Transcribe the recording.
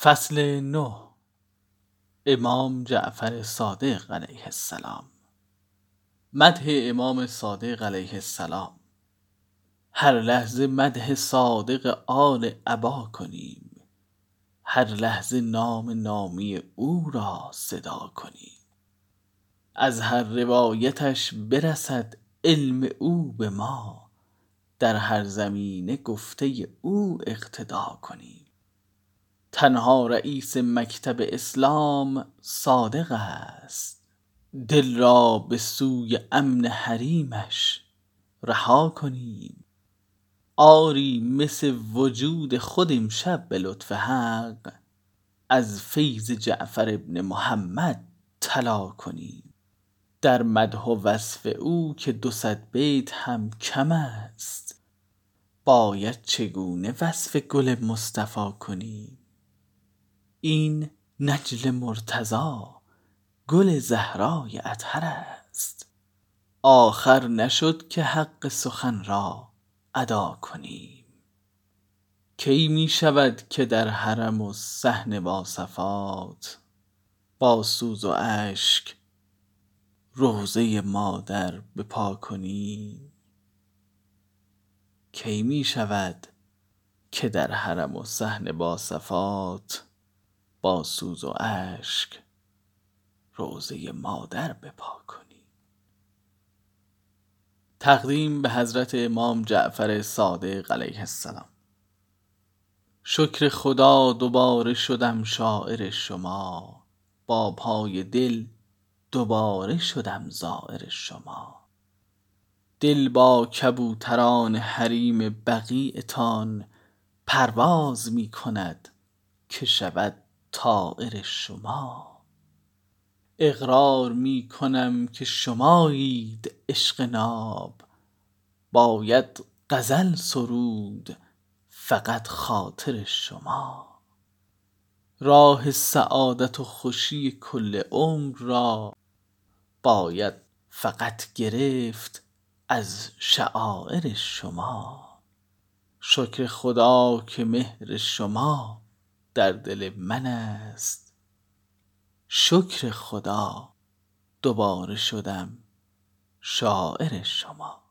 فصل نه امام جعفر صادق علیه السلام. مدح امام صادق علیه السلام. هر لحظه مدح صادق آل عبا کنیم. هر لحظه نام نامی او را صدا کنیم. از هر روایتش برسد علم او به ما. در هر زمینه گفته او اقتدا کنیم. تنها رییس مکتب اسلام صادق است. دل را به سوی امن حریمش رها کنیم. آری مس وجود خود امشب به لطف حق از فیض جعفر بن محمد طلا کنیم. در مدح و وصف او که دو صد بیت هم کم است. باید چگونه وصف گل مصطفی کنیم؟ این نجل مرتضا گل زهرای اطهر است. آخر نشد که حق سخن را ادا کنیم. کی می شود که در حرم و صحن باصفات با سوز و اشک روضه مادر به پا کنیم؟ کی می شود که در حرم و صحن باصفات با سوز و اشک روضه مادر به پا کنیم تقدیم به حضرت امام جعفر صادق علیه السلام. شکر خدا دوباره شدم شاعر شما با پای دل دوباره شدم زایر شما. دل با کبوتران حریم بقیعتان پرواز می کند که شود طایر شما. اقرار می کنم که شمایید عشق ناب. باید غزل سرود فقط خاطر شما. راه سعادت و خوشی کل عمر را باید فقط گرفت از شعایر شما. شکر خدا که مهر شما در دل من است. شکر خدا دوباره شدم شاعر شما.